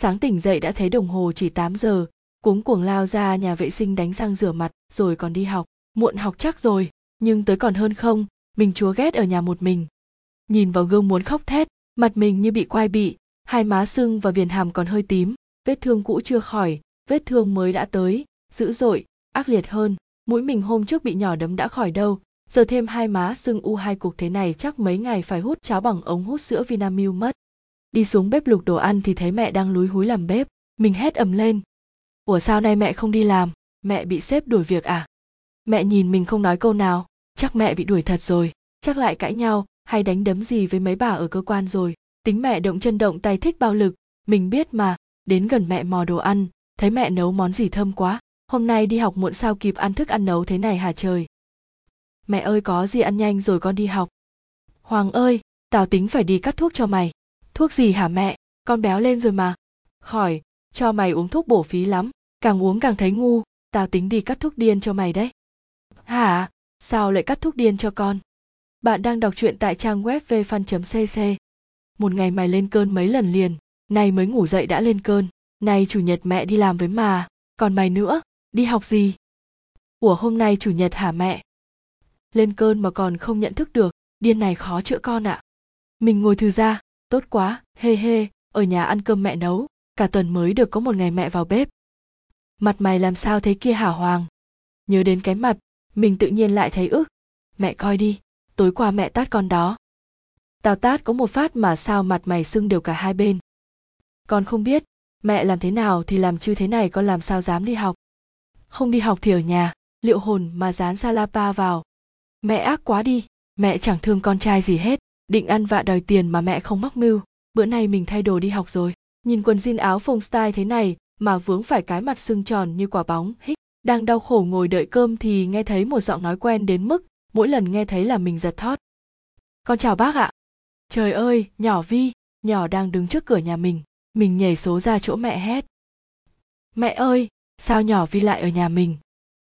sáng tỉnh dậy đã thấy đồng hồ chỉ 8 giờ. Cuống cuồng lao ra nhà vệ sinh đánh răng rửa mặt, rồi còn đi học. Muộn học chắc rồi, nhưng tới còn hơn không, mình chúa ghét ở nhà một mình. Nhìn vào gương muốn khóc thét, mặt mình như bị quai bị, hai má sưng và viền hàm còn hơi tím, vết thương cũ chưa khỏi, vết thương mới đã tới, dữ dội, ác liệt hơn. Mũi mình hôm trước bị nhỏ đấm đã khỏi đâu, giờ thêm hai má sưng u hai cục thế này chắc mấy ngày phải hút cháo bằng ống hút sữa vinamilk mất đi xuống bếp lục đồ ăn thì thấy mẹ đang lúi húi làm bếp. Mình hét ầm lên. Ủa sao nay mẹ không đi làm? Mẹ bị sếp đuổi việc à? Mẹ nhìn mình không nói câu nào. Chắc mẹ bị đuổi thật rồi. Chắc lại cãi nhau, hay đánh đấm gì với mấy bà ở cơ quan rồi. Tính mẹ động chân động tay thích bao lực. Mình biết mà. Đến gần mẹ mò đồ ăn. Thấy mẹ nấu món gì thơm quá. Hôm nay đi học muộn sao kịp ăn thức ăn nấu thế này hả trời? Mẹ ơi có gì ăn nhanh rồi con đi học. Hoàng ơi, tao tính phải đi cắt thuốc cho mày thuốc gì hả mẹ? Con béo lên rồi mà. Khỏi, cho mày uống thuốc bổ phí lắm. Càng uống càng thấy ngu. Tao tính đi cắt thuốc điên cho mày đấy. Hả? Sao lại cắt thuốc điên cho con? Bạn đang đọc truyện tại trang web vfan.cc một ngày mày lên cơn mấy lần liền. Nay mới ngủ dậy đã lên cơn. Nay chủ nhật mẹ đi làm với mà. Còn mày nữa? Đi học gì? Ủa hôm nay chủ nhật hả mẹ? Lên cơn mà còn không nhận thức được. Điên này khó chữa con ạ. À. mình ngồi thư ra tốt quá, hê hê, ở nhà ăn cơm mẹ nấu, cả tuần mới được có một ngày mẹ vào bếp. Mặt mày làm sao thế kia hả hoàng? Nhớ đến cái mặt, mình tự nhiên lại thấy ức. Mẹ coi đi, tối qua mẹ tát con đó. Tao tát có một phát mà sao mặt mày sưng đều cả hai bên. Con không biết, mẹ làm thế nào thì làm chứ thế này con làm sao dám đi học? Không đi học thì ở nhà, liệu hồn mà dán salapa vào. Mẹ ác quá đi, mẹ chẳng thương con trai gì hết định ăn vạ đòi tiền mà mẹ không mắc mưu. Bữa nay mình thay đồ đi học rồi. Nhìn quần jean áo phông style thế này mà vướng phải cái mặt sưng tròn như quả bóng, hích. Đang đau khổ ngồi đợi cơm thì nghe thấy một giọng nói quen đến mức mỗi lần nghe thấy là mình giật thót. Con chào bác ạ. Trời ơi, nhỏ vi, nhỏ đang đứng trước cửa nhà mình. Mình nhảy số ra chỗ mẹ hét. Mẹ ơi, sao nhỏ vi lại ở nhà mình?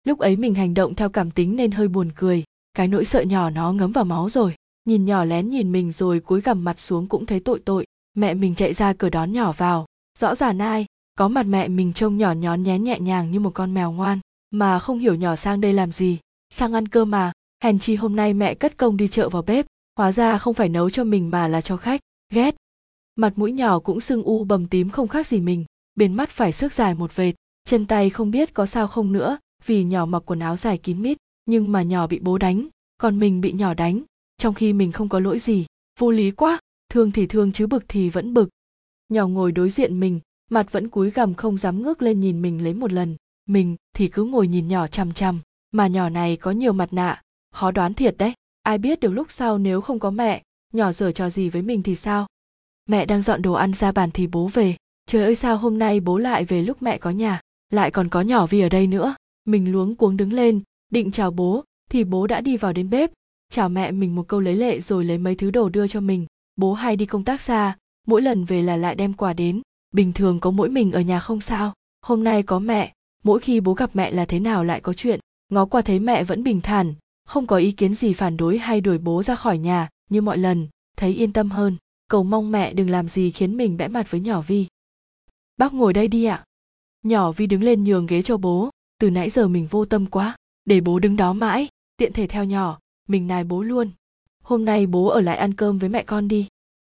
Lúc ấy mình hành động theo cảm tính nên hơi buồn cười. Cái nỗi sợ nhỏ nó ngấm vào máu rồi nhìn nhỏ lén nhìn mình rồi cúi gằm mặt xuống cũng thấy tội tội. Mẹ mình chạy ra cửa đón nhỏ vào. Rõ ràng ai? Có mặt mẹ mình trông nhỏ nhón nhén nhẹ nhàng như một con mèo ngoan, mà không hiểu nhỏ sang đây làm gì. Sang ăn cơm mà. Hèn chi hôm nay mẹ cất công đi chợ vào bếp. Hóa ra không phải nấu cho mình mà là cho khách. Ghét. Mặt mũi nhỏ cũng sưng u bầm tím không khác gì mình. Bên mắt phải xước dài một vệt. Chân tay không biết có sao không nữa, vì nhỏ mặc quần áo dài kín mít, nhưng mà nhỏ bị bố đánh, còn mình bị nhỏ đánh trong khi mình không có lỗi gì. Vô lý quá, thương thì thương chứ bực thì vẫn bực. Nhỏ ngồi đối diện mình, mặt vẫn cúi gằm không dám ngước lên nhìn mình lấy một lần. Mình thì cứ ngồi nhìn nhỏ chằm chằm, mà nhỏ này có nhiều mặt nạ, khó đoán thiệt đấy. Ai biết được lúc sau nếu không có mẹ, nhỏ dở trò gì với mình thì sao? Mẹ đang dọn đồ ăn ra bàn thì bố về. Trời ơi sao hôm nay bố lại về lúc mẹ có nhà, lại còn có nhỏ vi ở đây nữa? Mình luống cuống đứng lên, định chào bố, thì bố đã đi vào đến bếp chào mẹ mình một câu lấy lệ rồi lấy mấy thứ đồ đưa cho mình. Bố hay đi công tác xa, mỗi lần về là lại đem quà đến. Bình thường có mỗi mình ở nhà không sao. Hôm nay có mẹ, mỗi khi bố gặp mẹ là thế nào lại có chuyện. Ngó qua thấy mẹ vẫn bình thản, không có ý kiến gì phản đối hay đuổi bố ra khỏi nhà, như mọi lần, thấy yên tâm hơn. Cầu mong mẹ đừng làm gì khiến mình bẽ mặt với nhỏ vi. Bác ngồi đây đi ạ. Nhỏ vi đứng lên nhường ghế cho bố. Từ nãy giờ mình vô tâm quá, để bố đứng đó mãi, tiện thể theo nhỏ mình nài bố luôn. Hôm nay bố ở lại ăn cơm với mẹ con đi.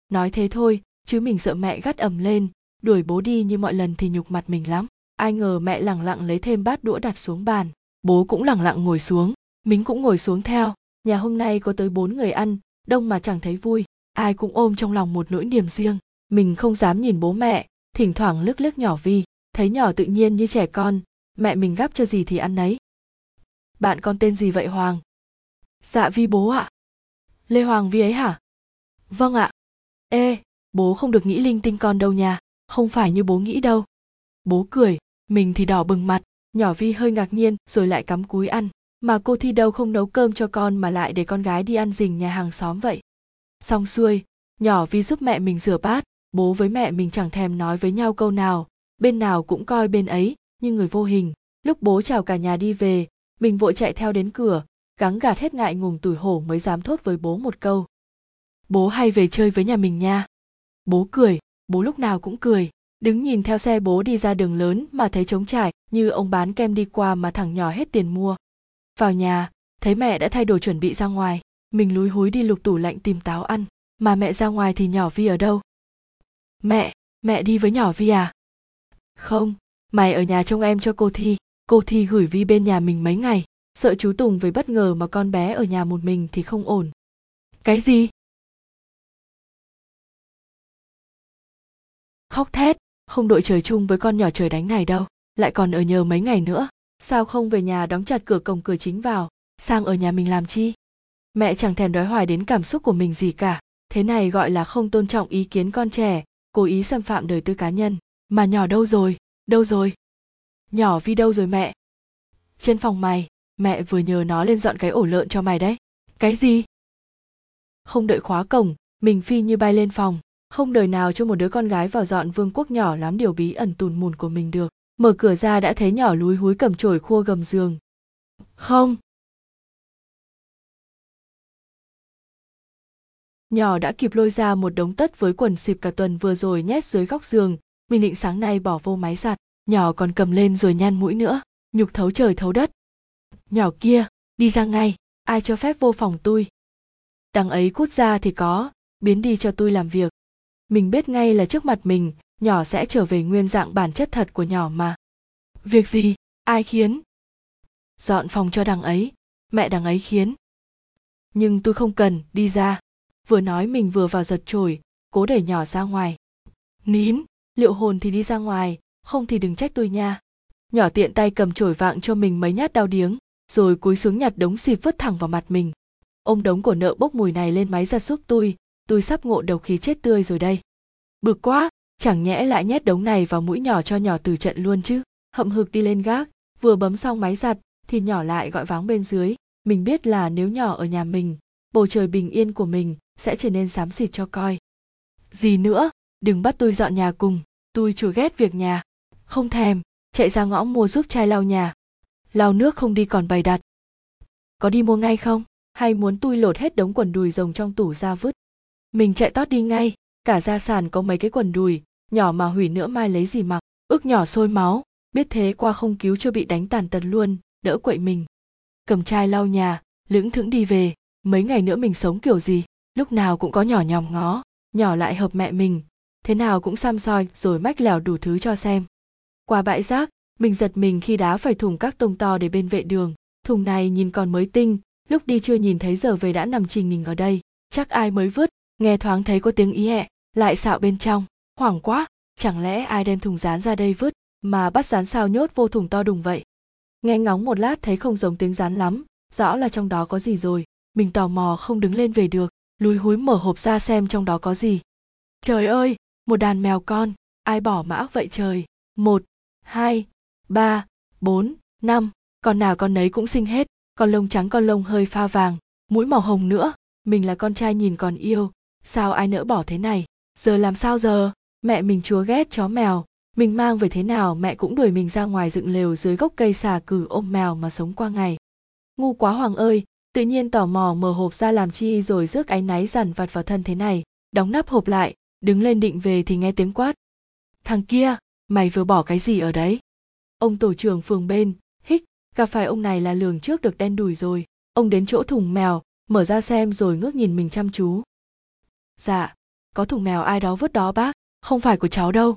Nói thế thôi, chứ mình sợ mẹ gắt ầm lên, đuổi bố đi như mọi lần thì nhục mặt mình lắm. Ai ngờ mẹ lẳng lặng lấy thêm bát đũa đặt xuống bàn. Bố cũng lẳng lặng ngồi xuống. Mình cũng ngồi xuống theo. Nhà hôm nay có tới bốn người ăn, đông mà chẳng thấy vui. Ai cũng ôm trong lòng một nỗi niềm riêng. Mình không dám nhìn bố mẹ, thỉnh thoảng lướt lướt nhỏ vi. Thấy nhỏ tự nhiên như trẻ con, mẹ mình gắp cho gì thì ăn nấy. Bạn con tên gì vậy hoàng? Dạ vi bố ạ. Lê hoàng vi ấy hả? Vâng ạ. Ê, bố không được nghĩ linh tinh con đâu nha, không phải như bố nghĩ đâu. Bố cười, mình thì đỏ bừng mặt, nhỏ vi hơi ngạc nhiên, rồi lại cắm cúi ăn. Mà cô thi đâu không nấu cơm cho con mà lại để con gái đi ăn rình nhà hàng xóm vậy? Xong xuôi, nhỏ vi giúp mẹ mình rửa bát, bố với mẹ mình chẳng thèm nói với nhau câu nào. Bên nào cũng coi bên ấy, như người vô hình. Lúc bố chào cả nhà đi về, mình vội chạy theo đến cửa gắng gạt hết ngại ngùng tủi hổ mới dám thốt với bố một câu. Bố hay về chơi với nhà mình nha. Bố cười, bố lúc nào cũng cười, đứng nhìn theo xe bố đi ra đường lớn mà thấy trống trải, như ông bán kem đi qua mà thằng nhỏ hết tiền mua. Vào nhà, thấy mẹ đã thay đồ chuẩn bị ra ngoài, mình lúi húi đi lục tủ lạnh tìm táo ăn, mà mẹ ra ngoài thì nhỏ vi ở đâu? Mẹ mẹ đi với nhỏ vi à? Không, mày ở nhà trông em cho cô thi cô thi gửi vi bên nhà mình mấy ngày sợ chú tùng với bất ngờ mà con bé ở nhà một mình thì không ổn. Cái gì? Khóc thét, không đội trời chung với con nhỏ trời đánh này đâu, lại còn ở nhờ mấy ngày nữa. Sao không về nhà đóng chặt cửa cổng cửa chính vào, sang ở nhà mình làm chi? Mẹ chẳng thèm đói hoài đến cảm xúc của mình gì cả. Thế này gọi là không tôn trọng ý kiến con trẻ, cố ý xâm phạm đời tư cá nhân. Mà nhỏ đâu rồi? Đâu rồi? Nhỏ vi đâu rồi mẹ? Trên phòng mày mẹ vừa nhờ nó lên dọn cái ổ lợn cho mày đấy. Cái gì? Không đợi khóa cổng mình phi như bay lên phòng. Không đời nào cho một đứa con gái vào dọn vương quốc nhỏ lắm điều bí ẩn tùn mùn của mình được. Mở cửa ra đã thấy nhỏ lúi húi cầm chổi khua gầm giường. Không. Nhỏ đã kịp lôi ra một đống tất với quần xịp cả tuần vừa rồi nhét dưới góc giường. Mình định sáng nay bỏ vô máy giặt. Nhỏ còn cầm lên rồi nhăn mũi nữa. Nhục thấu trời thấu đất nhỏ kia, đi ra ngay. Ai cho phép vô phòng tôi? Đằng ấy cút ra thì có, biến đi cho tôi làm việc. Mình biết ngay là trước mặt mình, nhỏ sẽ trở về nguyên dạng bản chất thật của nhỏ mà. Việc gì? Ai khiến? Dọn phòng cho đằng ấy. Mẹ đằng ấy khiến. Nhưng tôi không cần, đi ra. Vừa nói mình vừa vào giật chổi, cố đẩy nhỏ ra ngoài. Nín, liệu hồn thì đi ra ngoài, không thì đừng trách tôi nha. Nhỏ tiện tay cầm chổi vạng cho mình mấy nhát đau điếng rồi cúi xuống nhặt đống xì vứt thẳng vào mặt mình. Ông đống của nợ bốc mùi này lên máy ra giúp tôi tôi sắp ngộ đầu khí chết tươi rồi đây. Bực quá, chẳng nhẽ lại nhét đống này vào mũi nhỏ cho nhỏ từ trận luôn chứ. Hậm hực đi lên gác, vừa bấm xong máy giặt thì nhỏ lại gọi váng bên dưới. Mình biết là nếu nhỏ ở nhà mình, bầu trời bình yên của mình sẽ trở nên xám xịt cho coi. Gì nữa, đừng bắt tôi dọn nhà cùng, tôi chùa ghét việc nhà. Không thèm, chạy ra ngõ mua giúp chai lau nhà lau nước không đi còn bày đặt. Có đi mua ngay không? Hay muốn tôi lột hết đống quần đùi rồng trong tủ ra vứt? Mình chạy tót đi ngay. Cả gia sản có mấy cái quần đùi, nhỏ mà hủy nữa mai lấy gì mặc ước nhỏ sôi máu. Biết thế qua không cứu cho bị đánh tàn tật luôn, đỡ quậy mình. Cầm chai lau nhà, lững thững đi về. Mấy ngày nữa mình sống kiểu gì? Lúc nào cũng có nhỏ nhòm ngó, nhỏ lại hợp mẹ mình. Thế nào cũng xăm soi, rồi mách lèo đủ thứ cho xem. Qua bãi rác mình giật mình khi đá phải thùng các tông to để bên vệ đường. Thùng này nhìn còn mới tinh, lúc đi chưa nhìn thấy giờ về đã nằm trình nghình ở đây. Chắc ai mới vứt, nghe thoáng thấy có tiếng ý hẹ, lại xạo bên trong. Hoảng quá, chẳng lẽ ai đem thùng rán ra đây vứt, mà bắt rán sao nhốt vô thùng to đùng vậy? Nghe ngóng một lát thấy không giống tiếng rán lắm, rõ là trong đó có gì rồi. Mình tò mò không đứng lên về được, lúi húi mở hộp ra xem trong đó có gì. Trời ơi, một đàn mèo con, ai bỏ mã vậy trời? Một, hai ba, bốn, năm. Con nào con nấy cũng xinh hết. Con lông trắng con lông hơi pha vàng, mũi màu hồng nữa. Mình là con trai nhìn còn yêu. Sao ai nỡ bỏ thế này? Giờ làm sao giờ? Mẹ mình chúa ghét chó mèo. Mình mang về thế nào mẹ cũng đuổi mình ra ngoài dựng lều dưới gốc cây xà cừ ôm mèo mà sống qua ngày. Ngu quá hoàng ơi! Tự nhiên tò mò mở hộp ra làm chi rồi rước áy náy dằn vặt vào thân thế này. Đóng nắp hộp lại, đứng lên định về thì nghe tiếng quát. Thằng kia, mày vừa bỏ cái gì ở đấy? Ông tổ trưởng phường bên, hích, gặp phải ông này là lường trước được đen đùi rồi. Ông đến chỗ thùng mèo, mở ra xem rồi ngước nhìn mình chăm chú. Dạ có thùng mèo ai đó vứt đó bác, không phải của cháu đâu.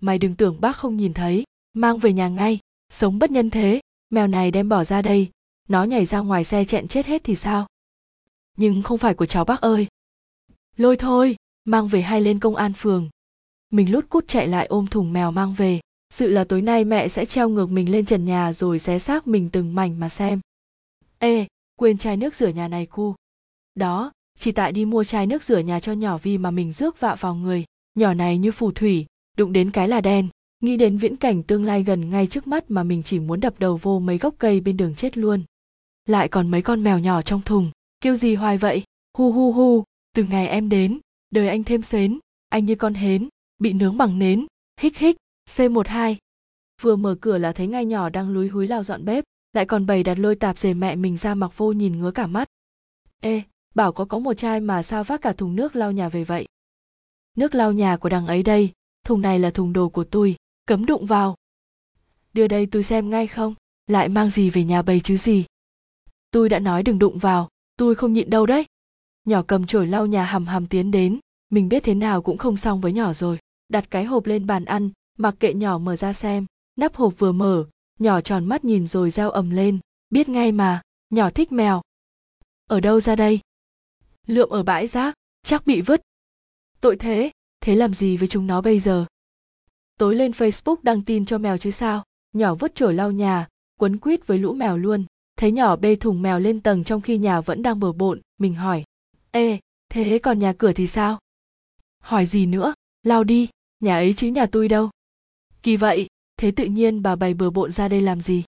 Mày đừng tưởng bác không nhìn thấy, mang về nhà ngay. Sống bất nhân thế, mèo này đem bỏ ra đây. Nó nhảy ra ngoài xe chẹn chết hết thì sao? Nhưng không phải của cháu bác ơi. Lôi thôi, mang về hay lên công an phường. Mình lút cút chạy lại ôm thùng mèo mang về sự là tối nay mẹ sẽ treo ngược mình lên trần nhà rồi xé xác mình từng mảnh mà xem. Ê, quên chai nước rửa nhà này cu. Đó, chỉ tại đi mua chai nước rửa nhà cho nhỏ vi mà mình rước vạ vào người. Nhỏ này như phù thủy, đụng đến cái là đen. Nghĩ đến viễn cảnh tương lai gần ngay trước mắt mà mình chỉ muốn đập đầu vô mấy gốc cây bên đường chết luôn. Lại còn mấy con mèo nhỏ trong thùng. Kêu gì hoài vậy? Hu hu hu, từ ngày em đến, đời anh thêm xến anh như con hến, bị nướng bằng nến. Hích hích c 12 vừa mở cửa là thấy ngay nhỏ đang lúi húi lao dọn bếp, lại còn bày đặt lôi tạp dề mẹ mình ra mặc vô nhìn ngứa cả mắt. Ê, bảo có có một chai mà sao vác cả thùng nước lau nhà về vậy? Nước lau nhà của đằng ấy đây, thùng này là thùng đồ của tôi, cấm đụng vào. Đưa đây tôi xem ngay không, lại mang gì về nhà bày chứ gì? Tôi đã nói đừng đụng vào, tôi không nhịn đâu đấy. Nhỏ cầm chổi lau nhà hầm hầm tiến đến, mình biết thế nào cũng không xong với nhỏ rồi, đặt cái hộp lên bàn ăn mặc kệ nhỏ mở ra xem, nắp hộp vừa mở, nhỏ tròn mắt nhìn rồi reo ầm lên, biết ngay mà, nhỏ thích mèo. Ở đâu ra đây? Lượm ở bãi rác, chắc bị vứt. Tội thế thế làm gì với chúng nó bây giờ? Tối lên facebook đăng tin cho mèo chứ sao? Nhỏ vứt chổi lau nhà, quấn quýt với lũ mèo luôn. Thấy nhỏ bê thùng mèo lên tầng trong khi nhà vẫn đang bừa bộn, mình hỏi, ê, thế còn nhà cửa thì sao? Hỏi gì nữa? Lau đi, nhà ấy chứ nhà tôi đâu kỳ vậy, thế tự nhiên bà bày bừa bộn ra đây làm gì?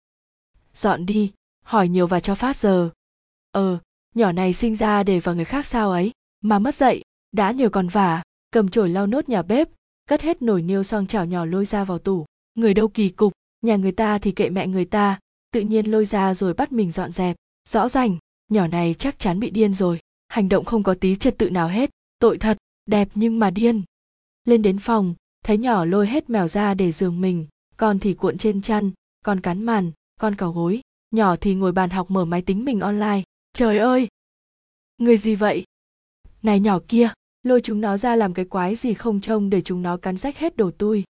Dọn đi, hỏi nhiều và cho phát giờ. Ờ nhỏ này sinh ra để vào người khác sao ấy? Mà mất dậy đã nhiều còn vả, cầm chổi lau nốt nhà bếp, cất hết nồi niêu xoong chảo nhỏ lôi ra vào tủ. Người đâu kỳ cục, nhà người ta thì kệ mẹ người ta, tự nhiên lôi ra rồi bắt mình dọn dẹp. Rõ ràng nhỏ này chắc chắn bị điên rồi, hành động không có tí trật tự nào hết, tội thật, đẹp nhưng mà điên. Lên đến phòng thấy nhỏ lôi hết mèo ra để giường mình, con thì cuộn trên chăn, con cắn màn, con cào gối. Nhỏ thì ngồi bàn học mở máy tính mình online. Trời ơi! Người gì vậy? Này nhỏ kia, lôi chúng nó ra làm cái quái gì không trông để chúng nó cắn rách hết đồ tôi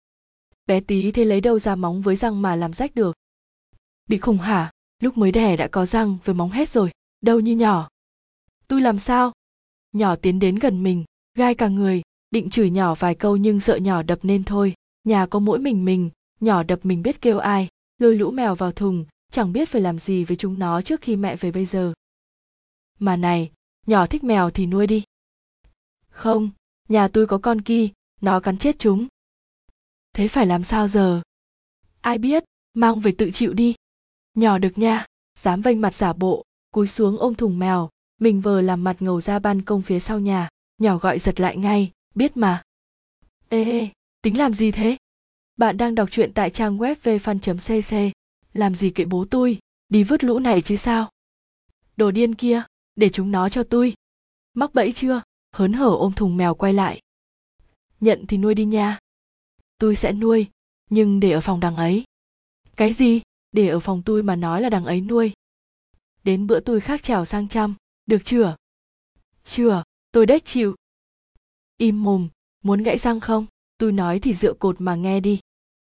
bé tí thế lấy đâu ra móng với răng mà làm rách được? Bị khủng hả? Lúc mới đẻ đã có răng với móng hết rồi. Đâu như nhỏ? Tôi làm sao? Nhỏ tiến đến gần mình, gai cả người định chửi nhỏ vài câu nhưng sợ nhỏ đập nên thôi. Nhà có mỗi mình mình, nhỏ đập mình biết kêu ai. Lôi lũ mèo vào thùng, chẳng biết phải làm gì với chúng nó trước khi mẹ về bây giờ. Mà này, nhỏ thích mèo thì nuôi đi. Không, nhà tôi có con kia nó cắn chết chúng. Thế phải làm sao giờ? Ai biết, mang về tự chịu đi. Nhỏ được nha, dám vênh mặt giả bộ, cúi xuống ôm thùng mèo. Mình vờ làm mặt ngầu ra ban công phía sau nhà. Nhỏ gọi giật lại ngay biết mà. Ê ê, tính làm gì thế? Bạn đang đọc truyện tại trang web vfan cc làm gì kệ bố tôi? Đi vứt lũ này chứ sao? Đồ điên kia, để chúng nó cho tôi. Mắc bẫy chưa? Hớn hở ôm thùng mèo quay lại. Nhận thì nuôi đi nha. Tôi sẽ nuôi, nhưng để ở phòng đằng ấy. Cái gì? Để ở phòng tôi mà nói là đằng ấy nuôi. Đến bữa tôi khác trèo sang trăm được chưa? Chưa, tôi đếch chịu im mồm, muốn gãy răng không? Tôi nói thì dựa cột mà nghe đi.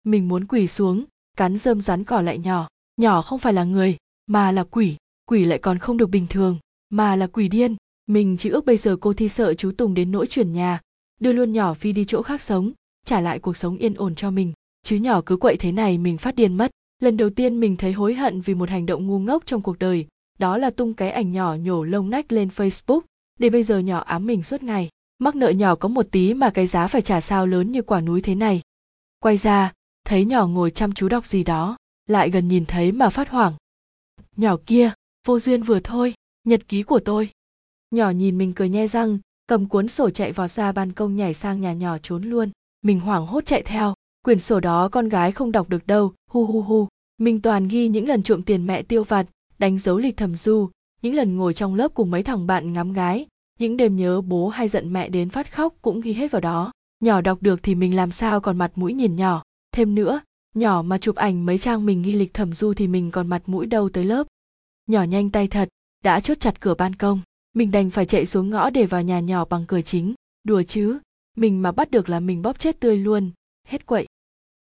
Mình muốn quỳ xuống, cắn rơm rắn cỏ lại nhỏ. Nhỏ không phải là người, mà là quỷ. Quỷ lại còn không được bình thường, mà là quỷ điên. Mình chỉ ước bây giờ cô thi sợ chú tùng đến nỗi chuyển nhà. Đưa luôn nhỏ phi đi chỗ khác sống, trả lại cuộc sống yên ổn cho mình. Chứ nhỏ cứ quậy thế này mình phát điên mất. Lần đầu tiên mình thấy hối hận vì một hành động ngu ngốc trong cuộc đời. Đó là tung cái ảnh nhỏ nhổ lông nách lên facebook. Để bây giờ nhỏ ám mình suốt ngày mắc nợ nhỏ có một tí mà cái giá phải trả sao lớn như quả núi thế này. Quay ra, thấy nhỏ ngồi chăm chú đọc gì đó, lại gần nhìn thấy mà phát hoảng. Nhỏ kia, vô duyên vừa thôi, nhật ký của tôi. Nhỏ nhìn mình cười nhe răng, cầm cuốn sổ chạy vào ra ban công nhảy sang nhà nhỏ trốn luôn. Mình hoảng hốt chạy theo, quyển sổ đó con gái không đọc được đâu, hu hu hu. Mình toàn ghi những lần trộm tiền mẹ tiêu vặt, đánh dấu lịch thầm du, những lần ngồi trong lớp cùng mấy thằng bạn ngắm gái những đêm nhớ bố hay giận mẹ đến phát khóc cũng ghi hết vào đó. Nhỏ đọc được thì mình làm sao còn mặt mũi nhìn nhỏ. Thêm nữa, nhỏ mà chụp ảnh mấy trang mình ghi lịch thẩm du thì mình còn mặt mũi đâu tới lớp. Nhỏ nhanh tay thật, đã chốt chặt cửa ban công. Mình đành phải chạy xuống ngõ để vào nhà nhỏ bằng cửa chính. Đùa chứ, mình mà bắt được là mình bóp chết tươi luôn. Hết quậy.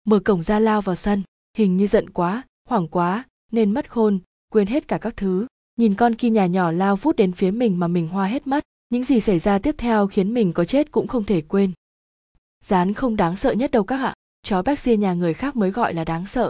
Mở cổng ra lao vào sân. Hình như giận quá, hoảng quá, nên mất khôn, quên hết cả các thứ. Nhìn con kia nhà nhỏ lao vút đến phía mình mà mình hoa hết mắt những gì xảy ra tiếp theo khiến mình có chết cũng không thể quên. Rán không đáng sợ nhất đâu các ạ. Chó Berkshire nhà người khác mới gọi là đáng sợ.